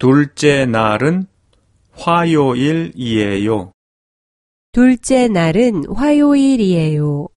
둘째 날은 화요일이에요. 둘째 날은 화요일이에요.